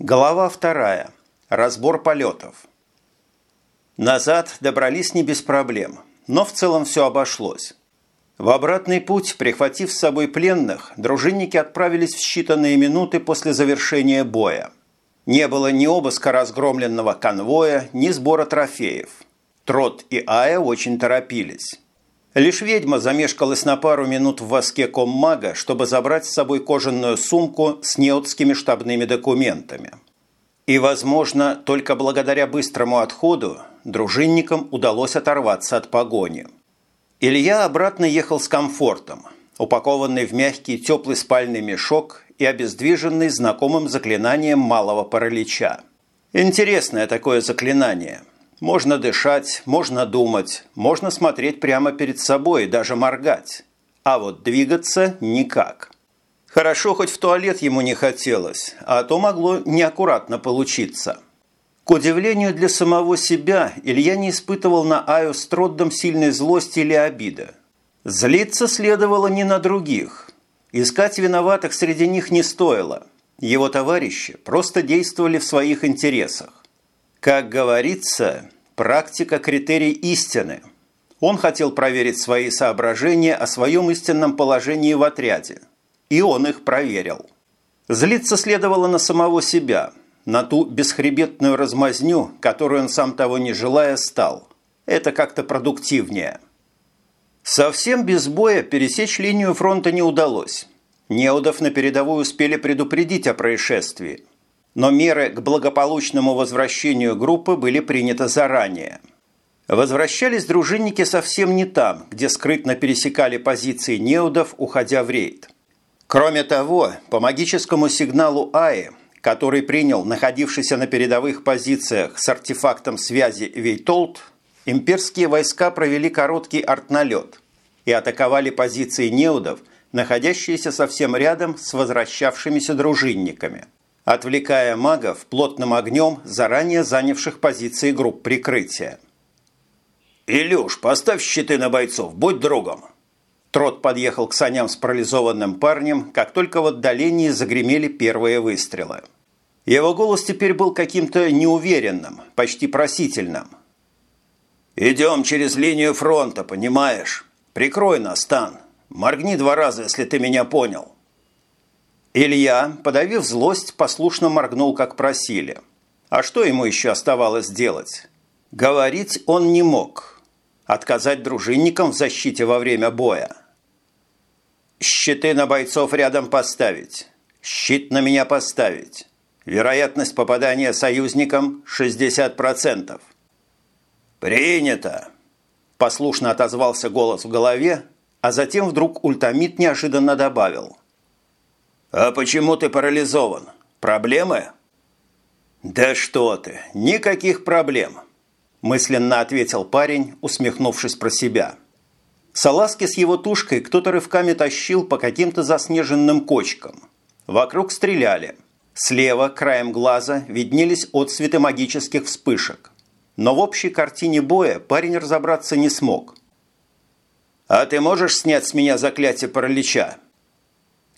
Глава вторая. Разбор полетов. Назад добрались не без проблем, но в целом все обошлось. В обратный путь, прихватив с собой пленных, дружинники отправились в считанные минуты после завершения боя. Не было ни обыска разгромленного конвоя, ни сбора трофеев. Трот и Ая очень торопились. Лишь ведьма замешкалась на пару минут в воске коммага, чтобы забрать с собой кожаную сумку с неотскими штабными документами. И, возможно, только благодаря быстрому отходу дружинникам удалось оторваться от погони. Илья обратно ехал с комфортом, упакованный в мягкий теплый спальный мешок и обездвиженный знакомым заклинанием малого паралича. Интересное такое заклинание – можно дышать, можно думать, можно смотреть прямо перед собой и даже моргать. А вот двигаться никак. Хорошо, хоть в туалет ему не хотелось, а то могло неаккуратно получиться. К удивлению для самого себя, Илья не испытывал на Аю с Троддом сильной злости или обиды. Злиться следовало не на других. Искать виноватых среди них не стоило. Его товарищи просто действовали в своих интересах. Как говорится, практика – критерий истины. Он хотел проверить свои соображения о своем истинном положении в отряде. И он их проверил. Злиться следовало на самого себя, на ту бесхребетную размазню, которую он сам того не желая стал. Это как-то продуктивнее. Совсем без боя пересечь линию фронта не удалось. Неудов на передовую успели предупредить о происшествии – но меры к благополучному возвращению группы были приняты заранее. Возвращались дружинники совсем не там, где скрытно пересекали позиции неудов, уходя в рейд. Кроме того, по магическому сигналу АИ, который принял находившийся на передовых позициях с артефактом связи Вейтолд, имперские войска провели короткий артналет и атаковали позиции неудов, находящиеся совсем рядом с возвращавшимися дружинниками – отвлекая магов плотным огнем заранее занявших позиции групп прикрытия. «Илюш, поставь щиты на бойцов, будь другом!» Трот подъехал к саням с парализованным парнем, как только в отдалении загремели первые выстрелы. Его голос теперь был каким-то неуверенным, почти просительным. «Идем через линию фронта, понимаешь? Прикрой нас, Тан. Моргни два раза, если ты меня понял». Илья, подавив злость, послушно моргнул, как просили. А что ему еще оставалось делать? Говорить он не мог. Отказать дружинникам в защите во время боя. Щиты на бойцов рядом поставить. Щит на меня поставить. Вероятность попадания союзникам 60%. «Принято!» – послушно отозвался голос в голове, а затем вдруг ультамит неожиданно добавил – «А почему ты парализован? Проблемы?» «Да что ты, никаких проблем», – мысленно ответил парень, усмехнувшись про себя. Саласки с его тушкой кто-то рывками тащил по каким-то заснеженным кочкам. Вокруг стреляли. Слева, краем глаза, виднелись отсветы магических вспышек. Но в общей картине боя парень разобраться не смог. «А ты можешь снять с меня заклятие паралича?»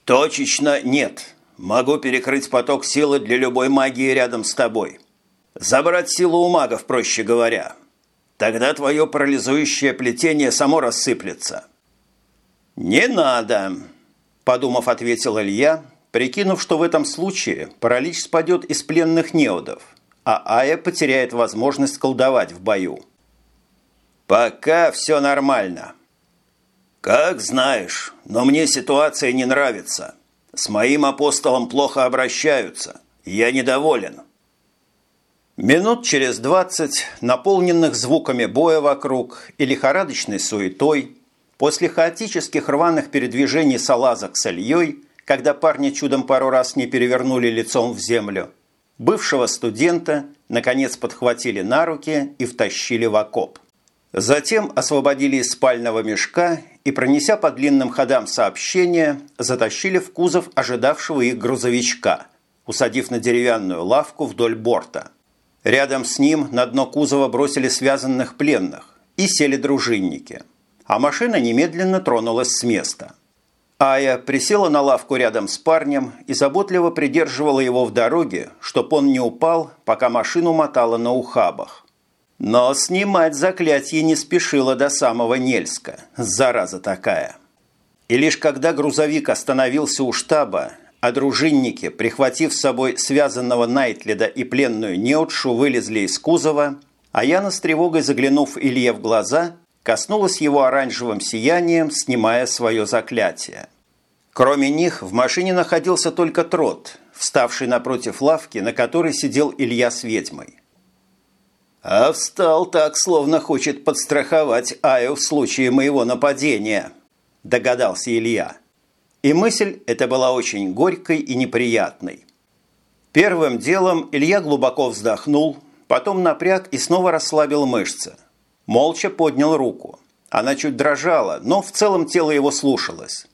«Точечно нет. Могу перекрыть поток силы для любой магии рядом с тобой. Забрать силу у магов, проще говоря. Тогда твое парализующее плетение само рассыплется». «Не надо», – подумав, ответил Илья, прикинув, что в этом случае паралич спадет из пленных неудов, а Ая потеряет возможность колдовать в бою. «Пока все нормально», «Как знаешь, но мне ситуация не нравится. С моим апостолом плохо обращаются. Я недоволен». Минут через двадцать, наполненных звуками боя вокруг и лихорадочной суетой, после хаотических рваных передвижений салазок с Ильей, когда парни чудом пару раз не перевернули лицом в землю, бывшего студента, наконец, подхватили на руки и втащили в окоп. Затем освободили из спального мешка и, пронеся по длинным ходам сообщения, затащили в кузов ожидавшего их грузовичка, усадив на деревянную лавку вдоль борта. Рядом с ним на дно кузова бросили связанных пленных и сели дружинники, а машина немедленно тронулась с места. Ая присела на лавку рядом с парнем и заботливо придерживала его в дороге, чтоб он не упал, пока машину мотала на ухабах. Но снимать заклятие не спешила до самого Нельска, зараза такая. И лишь когда грузовик остановился у штаба, а дружинники, прихватив с собой связанного Найтлида и пленную Неутшу, вылезли из кузова, а Яна с тревогой заглянув Илье в глаза, коснулась его оранжевым сиянием, снимая свое заклятие. Кроме них в машине находился только трот, вставший напротив лавки, на которой сидел Илья с ведьмой. «А встал так, словно хочет подстраховать Аю в случае моего нападения», – догадался Илья. И мысль эта была очень горькой и неприятной. Первым делом Илья глубоко вздохнул, потом напряг и снова расслабил мышцы. Молча поднял руку. Она чуть дрожала, но в целом тело его слушалось.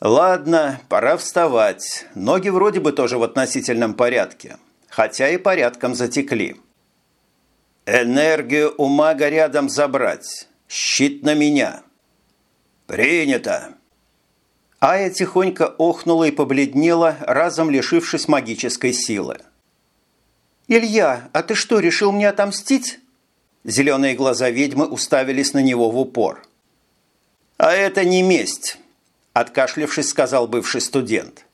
Ладно, пора вставать. Ноги вроде бы тоже в относительном порядке, хотя и порядком затекли. Энергию у мага рядом забрать. Щит на меня. Принято. Ая тихонько охнула и побледнела, разом лишившись магической силы. «Илья, а ты что, решил мне отомстить?» Зеленые глаза ведьмы уставились на него в упор. «А это не месть», – откашлившись, сказал бывший студент.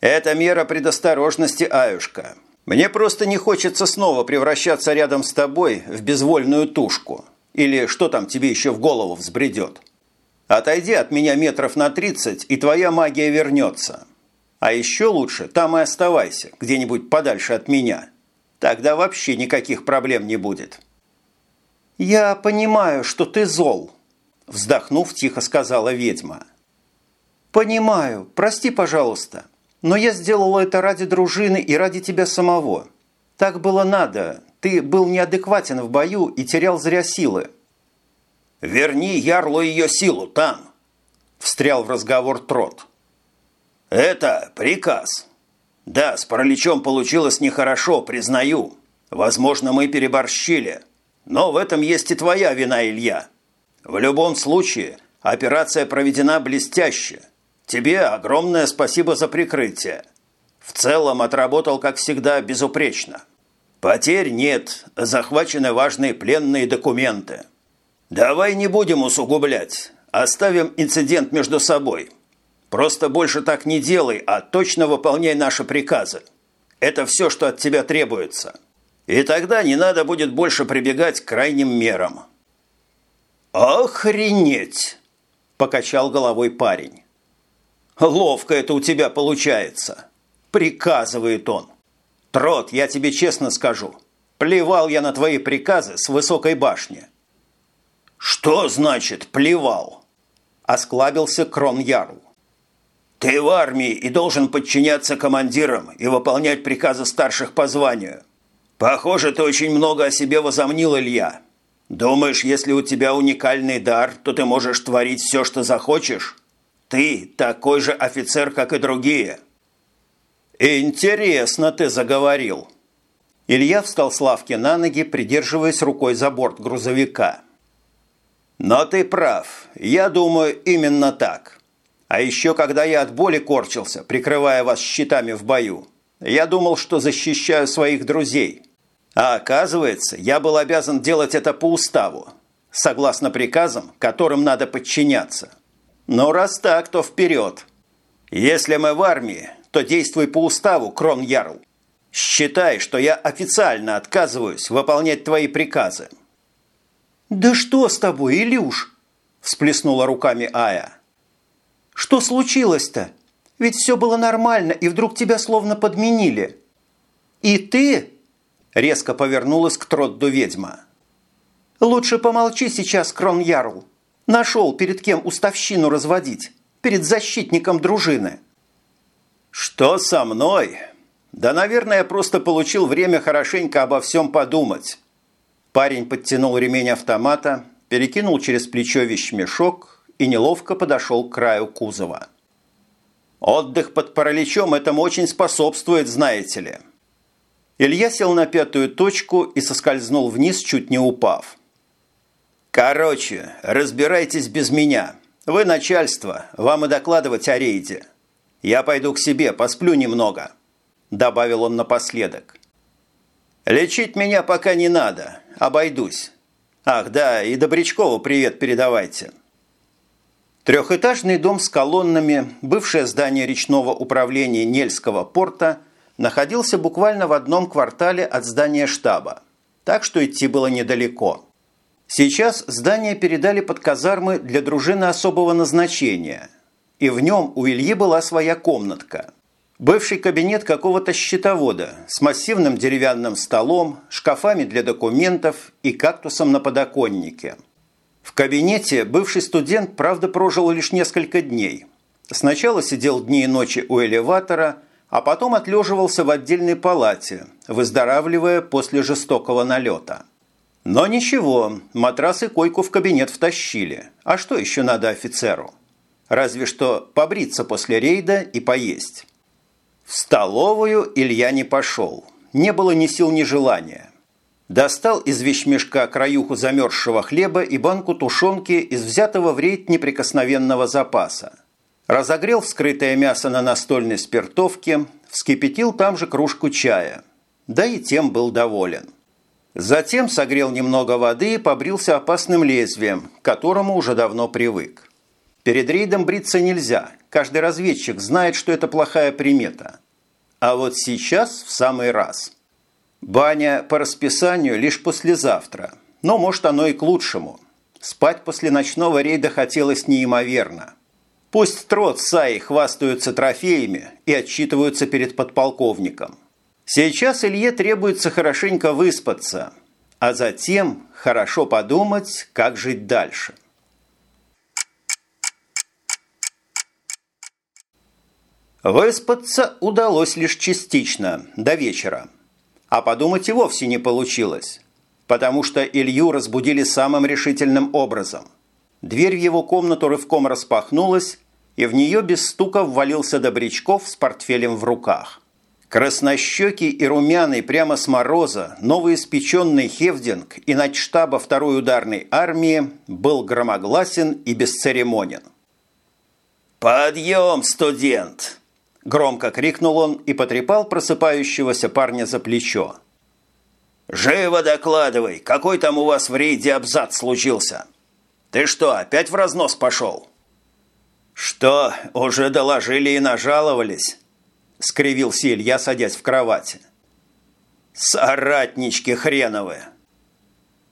«Это мера предосторожности, Аюшка. Мне просто не хочется снова превращаться рядом с тобой в безвольную тушку. Или что там тебе еще в голову взбредет. Отойди от меня метров на тридцать, и твоя магия вернется. А еще лучше там и оставайся, где-нибудь подальше от меня. Тогда вообще никаких проблем не будет». «Я понимаю, что ты зол», – вздохнув, тихо сказала ведьма. «Понимаю. Прости, пожалуйста. Но я сделала это ради дружины и ради тебя самого. Так было надо. Ты был неадекватен в бою и терял зря силы». «Верни ярлу ее силу, Тан!» – встрял в разговор Трот. «Это приказ. Да, с параличом получилось нехорошо, признаю. Возможно, мы переборщили». Но в этом есть и твоя вина, Илья. В любом случае, операция проведена блестяще. Тебе огромное спасибо за прикрытие. В целом отработал, как всегда, безупречно. Потерь нет, захвачены важные пленные документы. Давай не будем усугублять, оставим инцидент между собой. Просто больше так не делай, а точно выполняй наши приказы. Это все, что от тебя требуется». И тогда не надо будет больше прибегать к крайним мерам. «Охренеть!» – покачал головой парень. «Ловко это у тебя получается!» – приказывает он. «Трот, я тебе честно скажу, плевал я на твои приказы с высокой башни». «Что значит «плевал»?» – осклабился Крон Ярл. «Ты в армии и должен подчиняться командирам и выполнять приказы старших по званию. «Похоже, ты очень много о себе возомнил, Илья. Думаешь, если у тебя уникальный дар, то ты можешь творить все, что захочешь? Ты такой же офицер, как и другие». «Интересно ты заговорил». Илья встал с лавки на ноги, придерживаясь рукой за борт грузовика. «Но ты прав. Я думаю, именно так. А еще, когда я от боли корчился, прикрывая вас щитами в бою, я думал, что защищаю своих друзей». А оказывается, я был обязан делать это по уставу, согласно приказам, которым надо подчиняться. Но раз так, то вперед. Если мы в армии, то действуй по уставу, Крон Ярл. Считай, что я официально отказываюсь выполнять твои приказы. «Да что с тобой, Илюш?» – всплеснула руками Ая. «Что случилось-то? Ведь все было нормально, и вдруг тебя словно подменили. И ты Резко повернулась к Тродду ведьма. «Лучше помолчи сейчас, Крон Ярл. Нашел, перед кем уставщину разводить. Перед защитником дружины». «Что со мной?» «Да, наверное, я просто получил время хорошенько обо всем подумать». Парень подтянул ремень автомата, перекинул через плечо вещмешок и неловко подошел к краю кузова. «Отдых под параличом этому очень способствует, знаете ли». Илья сел на пятую точку и соскользнул вниз, чуть не упав. «Короче, разбирайтесь без меня. Вы начальство, вам и докладывать о рейде. Я пойду к себе, посплю немного», – добавил он напоследок. «Лечить меня пока не надо, обойдусь. Ах, да, и Добрячкову привет передавайте». Трехэтажный дом с колоннами, бывшее здание речного управления Нельского порта, находился буквально в одном квартале от здания штаба, так что идти было недалеко. Сейчас здание передали под казармы для дружины особого назначения, и в нем у Ильи была своя комнатка. Бывший кабинет какого-то счетовода с массивным деревянным столом, шкафами для документов и кактусом на подоконнике – в кабинете бывший студент, правда, прожил лишь несколько дней. Сначала сидел дни и ночи у элеватора, а потом отлеживался в отдельной палате, выздоравливая после жестокого налета. Но ничего, матрас и койку в кабинет втащили. А что еще надо офицеру? Разве что побриться после рейда и поесть. В столовую Илья не пошел. Не было ни сил, ни желания. Достал из вещмешка краюху замерзшего хлеба и банку тушенки из взятого в рейд неприкосновенного запаса. Разогрел вскрытое мясо на настольной спиртовке, вскипятил там же кружку чая. Да и тем был доволен. Затем согрел немного воды и побрился опасным лезвием, к которому уже давно привык. Перед рейдом бриться нельзя, каждый разведчик знает, что это плохая примета. А вот сейчас в самый раз – Баня по расписанию лишь послезавтра, но может оно и к лучшему. Спать после ночного рейда хотелось неимоверно. Пусть Трот с Саей хвастаются трофеями и отчитываются перед подполковником. Сейчас Илье требуется хорошенько выспаться, а затем хорошо подумать, как жить дальше. Выспаться удалось лишь частично, до вечера. А подумать и вовсе не получилось, потому что Илью разбудили самым решительным образом. Дверь в его комнату рывком распахнулась, и в нее без стука ввалился Добрячков с портфелем в руках. Краснощекий и румяный прямо с мороза новоиспеченный Хевдинг и начштаба второй ударной армии был громогласен и бесцеремонен. «Подъем, студент!» Громко крикнул он и потрепал просыпающегося парня за плечо. «Живо докладывай, какой там у вас в рейде абзац случился? Ты что, опять в разнос пошел?» «Что, уже доложили и нажаловались?» – скривился Илья, садясь в кровати. «Соратнички хреновые!»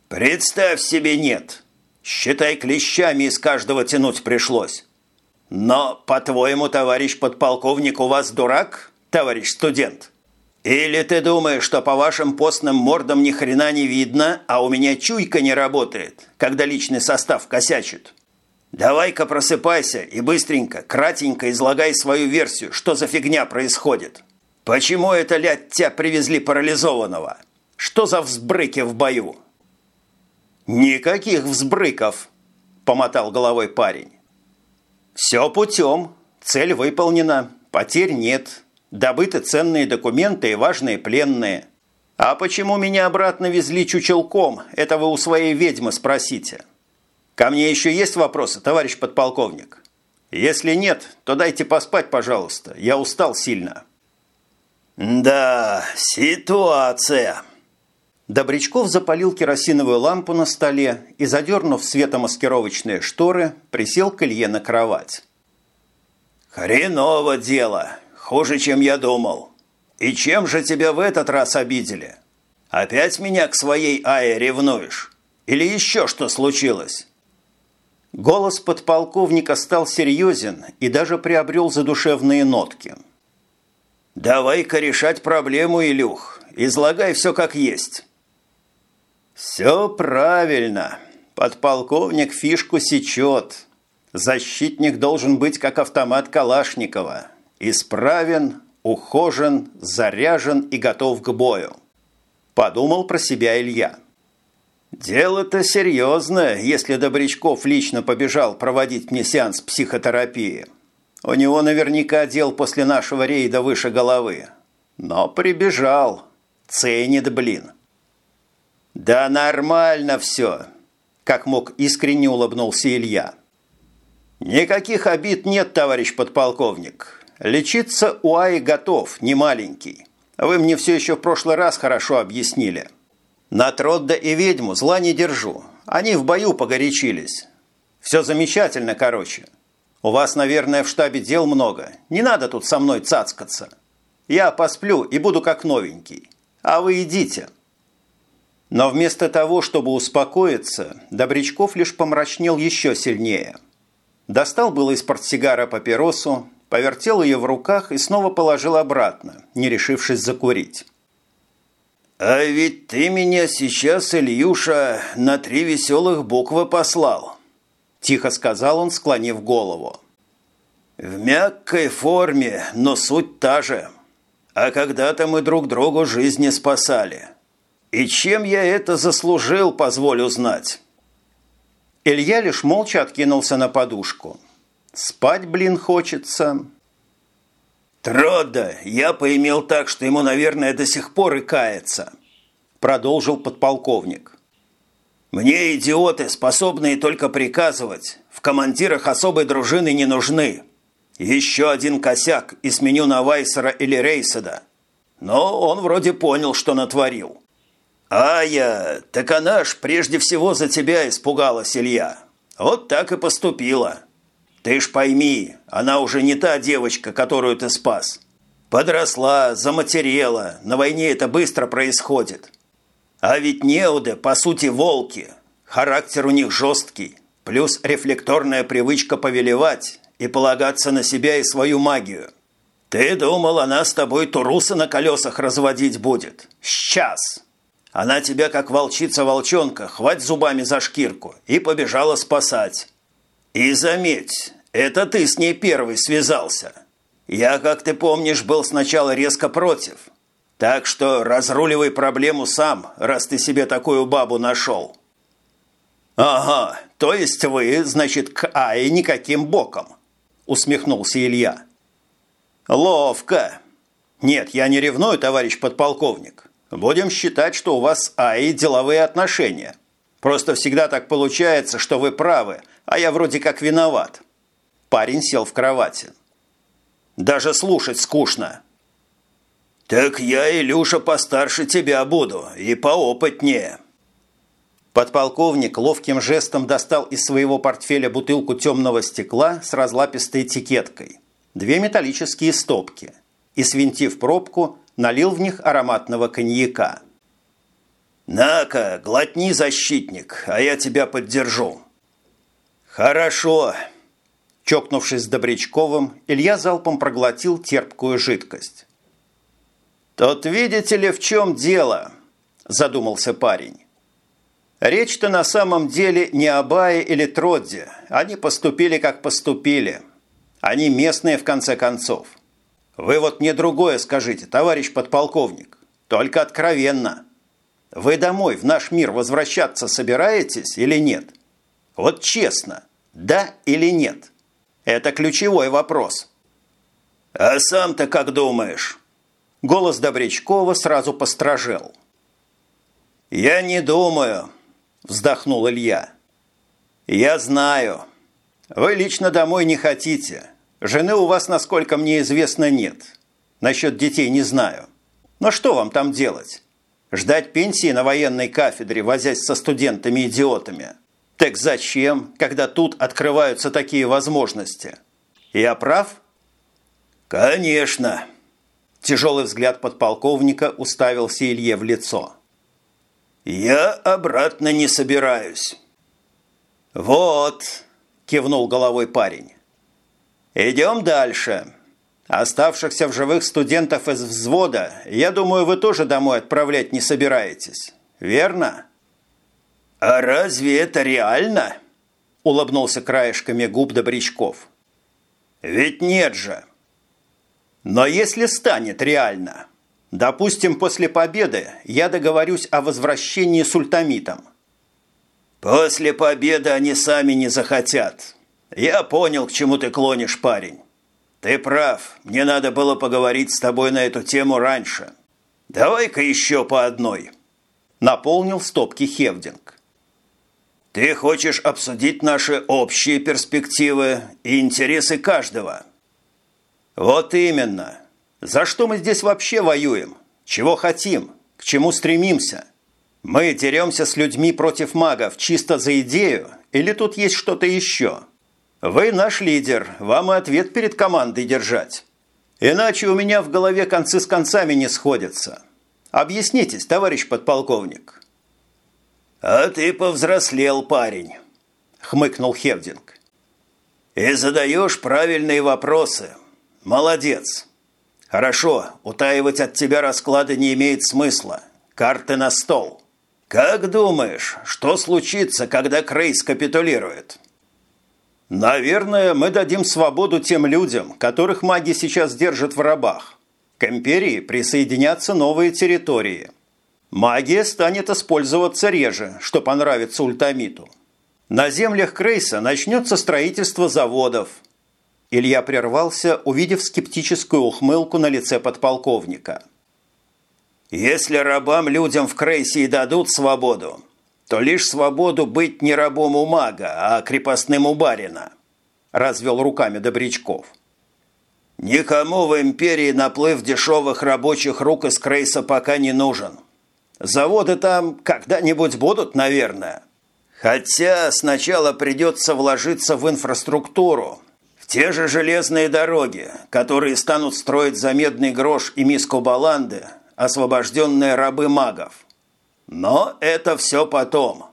«Представь себе, нет! Считай, клещами из каждого тянуть пришлось. Но, по-твоему, товарищ подполковник, у вас дурак, товарищ студент? Или ты думаешь, что по вашим постным мордам ни хрена не видно, а у меня чуйка не работает, когда личный состав косячит? Давай-ка просыпайся и быстренько, кратенько излагай свою версию, что за фигня происходит. Почему это, лядь, тебя привезли парализованного? Что за взбрыки в бою? Никаких взбрыков, помотал головой парень. Все путем. Цель выполнена. Потерь нет. Добыты ценные документы и важные пленные. А почему меня обратно везли чучелком, это вы у своей ведьмы спросите. Ко мне еще есть вопросы, товарищ подполковник? Если нет, то дайте поспать, пожалуйста. Я устал сильно. Да, ситуация. Добрячков запалил керосиновую лампу на столе и, задернув светомаскировочные шторы, присел к Илье на кровать. «Хреново дело! Хуже, чем я думал. И чем же тебя в этот раз обидели? Опять меня к своей Ае ревнуешь? Или еще что случилось?» Голос подполковника стал серьезен и даже приобрел задушевные нотки. «Давай-ка решать проблему, Илюх. Излагай все как есть». «Все правильно. Подполковник фишку сечет. Защитник должен быть как автомат Калашникова. Исправен, ухожен, заряжен и готов к бою». Подумал про себя Илья. «Дело-то серьезное, если Добрячков лично побежал проводить мне сеанс психотерапии. У него наверняка дел после нашего рейда выше головы. Но прибежал. Ценит, блин». «Да нормально все!» – как мог искренне улыбнулся Илья. «Никаких обид нет, товарищ подполковник. Лечиться у Аи готов, не маленький. Вы мне все еще в прошлый раз хорошо объяснили. На Тродда и ведьму зла не держу. Они в бою погорячились. Все замечательно, короче. У вас, наверное, в штабе дел много. Не надо тут со мной цацкаться. Я посплю и буду как новенький. А вы идите». Но вместо того, чтобы успокоиться, Добрячков лишь помрачнел еще сильнее. Достал было из портсигара папиросу, повертел ее в руках и снова положил обратно, не решившись закурить. «А ведь ты меня сейчас, Ильюша, на три веселых буквы послал», – тихо сказал он, склонив голову. «В мягкой форме, но суть та же. А когда-то мы друг другу жизни спасали». «И чем я это заслужил, позволю знать?» Илья лишь молча откинулся на подушку. «Спать, блин, хочется». «Трода, я поимел так, что ему, наверное, до сих пор и кается», продолжил подполковник. «Мне идиоты, способные только приказывать, в командирах особой дружины не нужны. Еще один косяк и сменю на Вайсера или Рейседа. Но он вроде понял, что натворил. «Ая, так она ж прежде всего за тебя испугалась, Илья. Вот так и поступила. Ты ж пойми, она уже не та девочка, которую ты спас. Подросла, заматерела, на войне это быстро происходит. А ведь неуды, по сути, волки. Характер у них жесткий, плюс рефлекторная привычка повелевать и полагаться на себя и свою магию. Ты думал, она с тобой туруса на колесах разводить будет? Сейчас!» Она тебя, как волчица-волчонка, хвать зубами за шкирку и побежала спасать. И заметь, это ты с ней первый связался. Я, как ты помнишь, был сначала резко против. Так что разруливай проблему сам, раз ты себе такую бабу нашел. Ага, то есть вы, значит, к Ае никаким боком, усмехнулся Илья. Ловко. Нет, я не ревную, товарищ подполковник. Будем считать, что у вас с АИ деловые отношения. Просто всегда так получается, что вы правы, а я вроде как виноват. Парень сел в кровати. Даже слушать скучно. Так я, Илюша, постарше тебя буду и поопытнее. Подполковник ловким жестом достал из своего портфеля бутылку темного стекла с разлапистой этикеткой, две металлические стопки и, свинтив пробку, налил в них ароматного коньяка. «На-ка, глотни, защитник, а я тебя поддержу». «Хорошо». Чокнувшись с Добрячковым, Илья залпом проглотил терпкую жидкость. «Тут видите ли, в чем дело?» – задумался парень. «Речь-то на самом деле не о Бае или Тродде. Они поступили, как поступили. Они местные, в конце концов. Вы вот мне другое скажите, товарищ подполковник. Только откровенно. Вы домой, в наш мир, возвращаться собираетесь или нет? Вот честно, да или нет? Это ключевой вопрос. А сам-то как думаешь? Голос Добрячкова сразу постражел. «Я не думаю», – вздохнул Илья. «Я знаю. Вы лично домой не хотите. Жены у вас, насколько мне известно, нет. Насчет детей не знаю. Но что вам там делать? Ждать пенсии на военной кафедре, возясь со студентами-идиотами? Так зачем, когда тут открываются такие возможности? Я прав? Конечно. Тяжелый взгляд подполковника уставился Илье в лицо. Я обратно не собираюсь. Вот, кивнул головой парень. Идем дальше. Оставшихся в живых студентов из взвода, я думаю, вы тоже домой отправлять не собираетесь. Верно? А разве это реально? Улыбнулся краешками губ Добрячков. Ведь нет же. Но если станет реально, допустим, после победы я договорюсь о возвращении с ультамитом. После победы они сами не захотят, «Я понял, к чему ты клонишь, парень. Ты прав, мне надо было поговорить с тобой на эту тему раньше. Давай-ка еще по одной». Наполнил стопки Хевдинг. Ты хочешь обсудить наши общие перспективы и интересы каждого. Вот именно. За что мы здесь вообще воюем? Чего хотим? К чему стремимся? Мы деремся с людьми против магов чисто за идею или тут есть что-то еще? Вы наш лидер, вам и ответ перед командой держать. Иначе у меня в голове концы с концами не сходятся. Объяснитесь, товарищ подполковник. А ты повзрослел, парень, хмыкнул Хевдинг. И задаешь правильные вопросы. Молодец. Хорошо, утаивать от тебя расклады не имеет смысла. Карты на стол. Как думаешь, что случится, когда Крейс капитулирует? Наверное, мы дадим свободу тем людям, которых маги сейчас держат в рабах. К империи присоединятся новые территории. Магия станет использоваться реже, что понравится ультамиту. На землях Крейса начнется строительство заводов. Илья прервался, увидев скептическую ухмылку на лице подполковника. «Если рабам-людям в Крейсе и дадут свободу, то лишь свободу быть не рабом у мага, а крепостным у барина», – развел руками Добрячков. «Никому в империи наплыв дешевых рабочих рук из Крейса пока не нужен. Заводы там когда-нибудь будут, наверное. Хотя сначала придется вложиться в инфраструктуру, в те же железные дороги, которые станут строить за медный грош и миску баланды, освобожденные рабы магов. Но это все потом.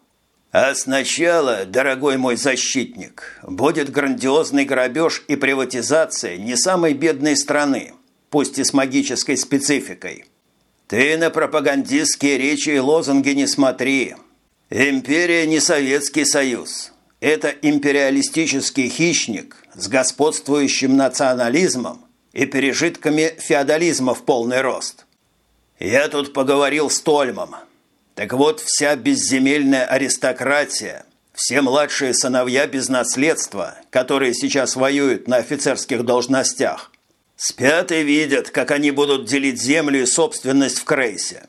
А сначала, дорогой мой защитник, будет грандиозный грабеж и приватизация не самой бедной страны, пусть и с магической спецификой. Ты на пропагандистские речи и лозунги не смотри. Империя не Советский Союз. Это империалистический хищник с господствующим национализмом и пережитками феодализма в полный рост. Я тут поговорил с Тольмом – так вот, вся безземельная аристократия, все младшие сыновья без наследства, которые сейчас воюют на офицерских должностях, спят и видят, как они будут делить землю и собственность в Крейсе.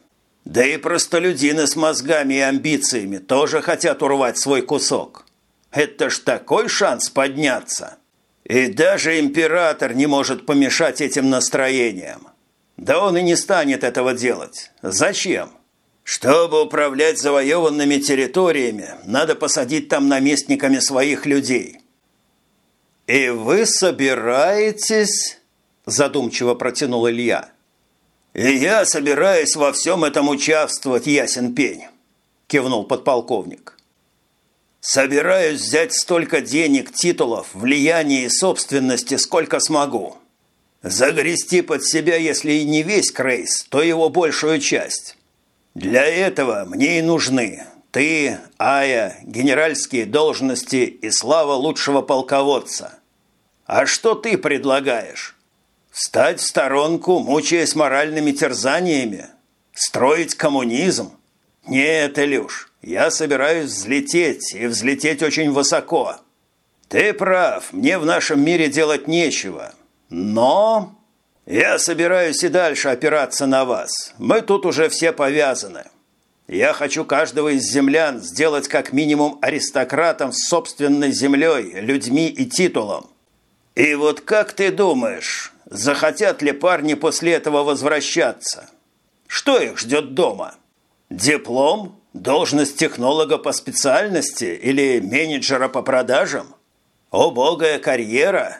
Да и простолюдины с мозгами и амбициями тоже хотят урвать свой кусок. Это ж такой шанс подняться. И даже император не может помешать этим настроениям. Да он и не станет этого делать. Зачем? Чтобы управлять завоеванными территориями, надо посадить там наместниками своих людей. «И вы собираетесь...» – задумчиво протянул Илья. «И я собираюсь во всем этом участвовать, ясен пень», – кивнул подполковник. «Собираюсь взять столько денег, титулов, влияния и собственности, сколько смогу. Загрести под себя, если и не весь Крейс, то его большую часть». Для этого мне и нужны ты, Ая, генеральские должности и слава лучшего полководца. А что ты предлагаешь? Встать в сторонку, мучаясь моральными терзаниями? Строить коммунизм? Нет, Илюш, я собираюсь взлететь, и взлететь очень высоко. Ты прав, мне в нашем мире делать нечего. Но я собираюсь и дальше опираться на вас. Мы тут уже все повязаны. Я хочу каждого из землян сделать как минимум аристократом с собственной землей, людьми и титулом. И вот как ты думаешь, захотят ли парни после этого возвращаться? Что их ждет дома? Диплом? Должность технолога по специальности или менеджера по продажам? Убогая карьера?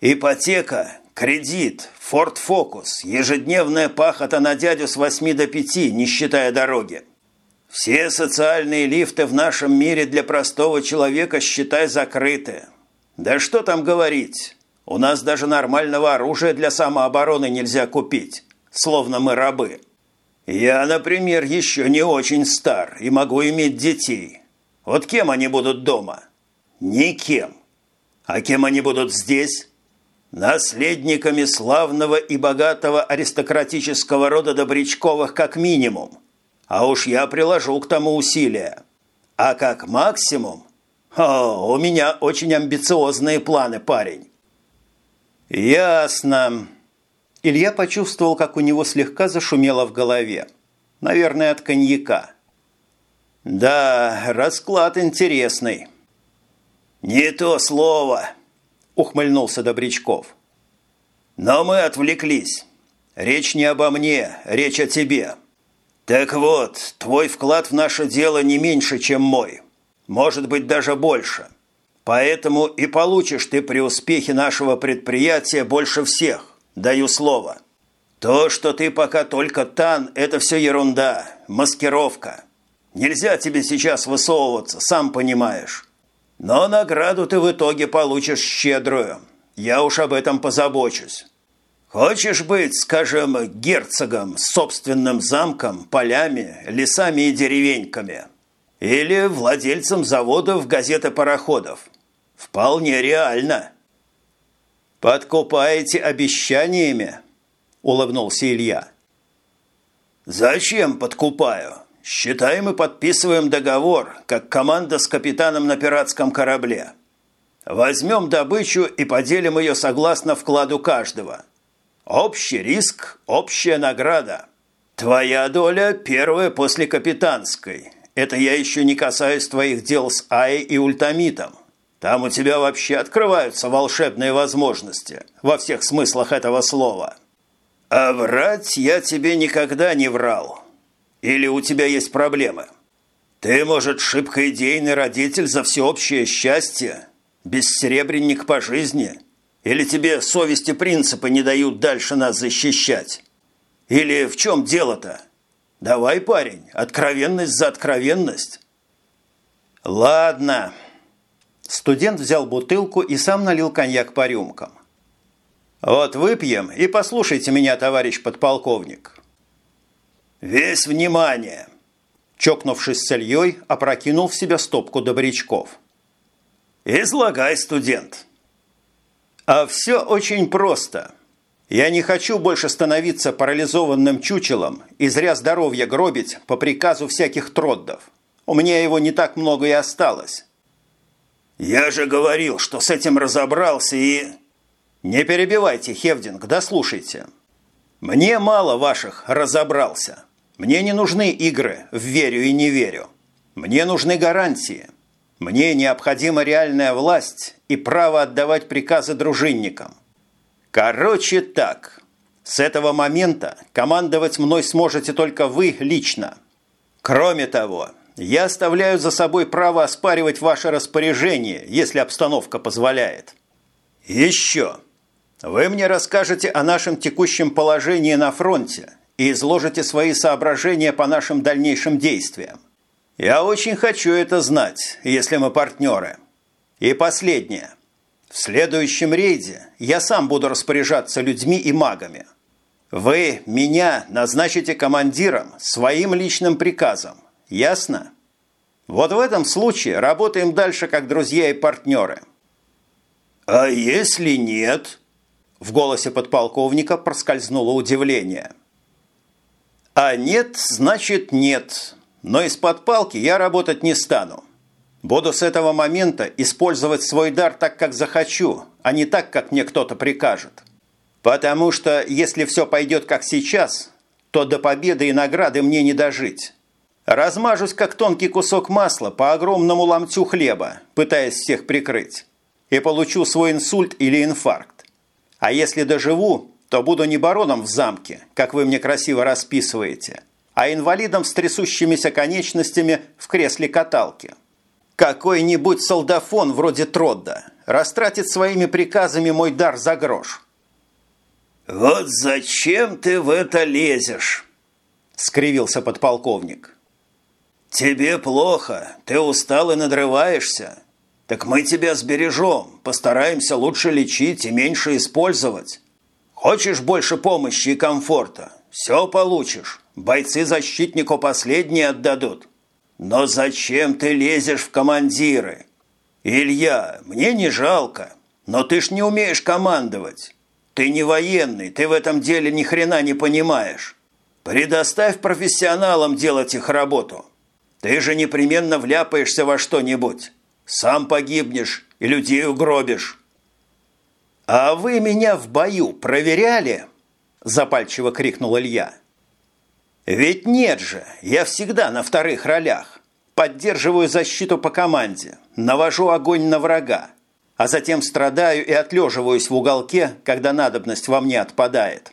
Ипотека? Кредит? Форд Фокус, ежедневная пахота на дядю с 8 до 5, не считая дороги. Все социальные лифты в нашем мире для простого человека, считай, закрыты. Да что там говорить, у нас даже нормального оружия для самообороны нельзя купить, словно мы рабы. Я, например, еще не очень стар и могу иметь детей. Вот кем они будут дома? Никем. А кем они будут здесь? Наследниками славного и богатого аристократического рода Добрячковых как минимум. А уж я приложу к тому усилия. А как максимум... О, у меня очень амбициозные планы, парень. Ясно. Илья почувствовал, как у него слегка зашумело в голове. Наверное, от коньяка. Да, расклад интересный. Не то слово, ухмыльнулся Добрячков. Но мы отвлеклись. Речь не обо мне, речь о тебе. Так вот, твой вклад в наше дело не меньше, чем мой. Может быть, даже больше. Поэтому и получишь ты при успехе нашего предприятия больше всех, даю слово. То, что ты пока только тан, это все ерунда, маскировка. Нельзя тебе сейчас высовываться, сам понимаешь. Но награду ты в итоге получишь щедрую. Я уж об этом позабочусь. Хочешь быть, скажем, герцогом с собственным замком, полями, лесами и деревеньками? Или владельцем заводов газеты-пароходов? Вполне реально. Подкупаете обещаниями? Улыбнулся Илья. Зачем подкупаю? Считай, мы подписываем договор, как команда с капитаном на пиратском корабле. Возьмем добычу и поделим ее согласно вкладу каждого – Общий риск, общая награда. Твоя доля первая после капитанской. Это я еще не касаюсь твоих дел с Ай и Ультамитом. Там у тебя вообще открываются волшебные возможности во всех смыслах этого слова. А врать я тебе никогда не врал. Или у тебя есть проблемы? Ты, может, шибко идейный родитель за всеобщее счастье? Бессеребренник по жизни – или тебе совести принципы не дают дальше нас защищать? Или в чем дело-то? Давай, парень, откровенность за откровенность. Ладно. Студент взял бутылку и сам налил коньяк по рюмкам. Вот выпьем и послушайте меня, товарищ подполковник. Весь внимание. Чокнувшись с Ильей, опрокинул в себя стопку добрячков. «Излагай, студент!» А все очень просто. Я не хочу больше становиться парализованным чучелом и зря здоровье гробить по приказу всяких троддов. У меня его не так много и осталось. Я же говорил, что с этим разобрался и... Не перебивайте, Хевдинг, дослушайте. Мне мало ваших «разобрался». Мне не нужны игры в «верю и не верю». Мне нужны гарантии – мне необходима реальная власть и право отдавать приказы дружинникам. Короче так, с этого момента командовать мной сможете только вы лично. Кроме того, я оставляю за собой право оспаривать ваше распоряжение, если обстановка позволяет. Еще. Вы мне расскажете о нашем текущем положении на фронте и изложите свои соображения по нашим дальнейшим действиям. Я очень хочу это знать, если мы партнеры. И последнее. В следующем рейде я сам буду распоряжаться людьми и магами. Вы меня назначите командиром своим личным приказом. Ясно? Вот в этом случае работаем дальше как друзья и партнеры. А если нет? В голосе подполковника проскользнуло удивление. А нет, значит нет. Но из-под палки я работать не стану. Буду с этого момента использовать свой дар так, как захочу, а не так, как мне кто-то прикажет. Потому что если все пойдет как сейчас, то до победы и награды мне не дожить. Размажусь, как тонкий кусок масла по огромному ломтю хлеба, пытаясь всех прикрыть. И получу свой инсульт или инфаркт. А если доживу, то буду не бароном в замке, как вы мне красиво расписываете – а инвалидом с трясущимися конечностями в кресле каталки. Какой-нибудь солдафон вроде Тродда растратит своими приказами мой дар за грош. «Вот зачем ты в это лезешь?» – скривился подполковник. «Тебе плохо, ты устал и надрываешься. Так мы тебя сбережем, постараемся лучше лечить и меньше использовать. Хочешь больше помощи и комфорта? Все получишь. Бойцы защитнику последние отдадут. Но зачем ты лезешь в командиры? Илья, мне не жалко, но ты ж не умеешь командовать. Ты не военный, ты в этом деле ни хрена не понимаешь. Предоставь профессионалам делать их работу. Ты же непременно вляпаешься во что-нибудь. Сам погибнешь и людей угробишь. «А вы меня в бою проверяли?» – запальчиво крикнул Илья. Ведь нет же, я всегда на вторых ролях. поддерживаю защиту по команде, навожу огонь на врага, а затем страдаю и отлеживаюсь в уголке, когда надобность во мне отпадает.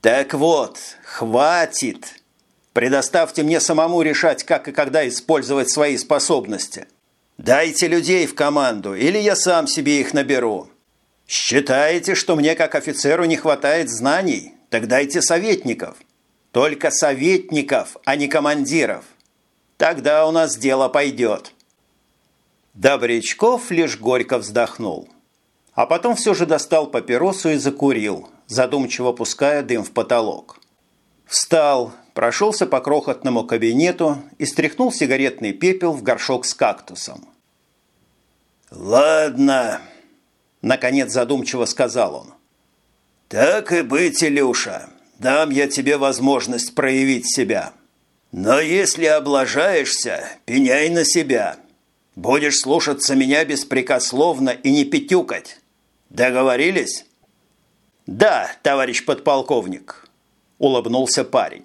Так вот, хватит! Предоставьте мне самому решать, как и когда использовать свои способности. Дайте людей в команду, или я сам себе их наберу. Считаете, что мне как офицеру не хватает знаний? Так дайте советников. Только советников, а не командиров. Тогда у нас дело пойдет. Добрячков лишь горько вздохнул. А потом все же достал папиросу и закурил, задумчиво пуская дым в потолок. Встал, прошелся по крохотному кабинету и стряхнул сигаретный пепел в горшок с кактусом. «Ладно», – наконец задумчиво сказал он. «Так и быть, Илюша, дам я тебе возможность проявить себя. Но если облажаешься, пеняй на себя. Будешь слушаться меня беспрекословно и не пятюкать. Договорились?» «Да, товарищ подполковник», – улыбнулся парень.